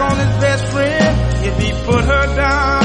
on his best friend if he put her down.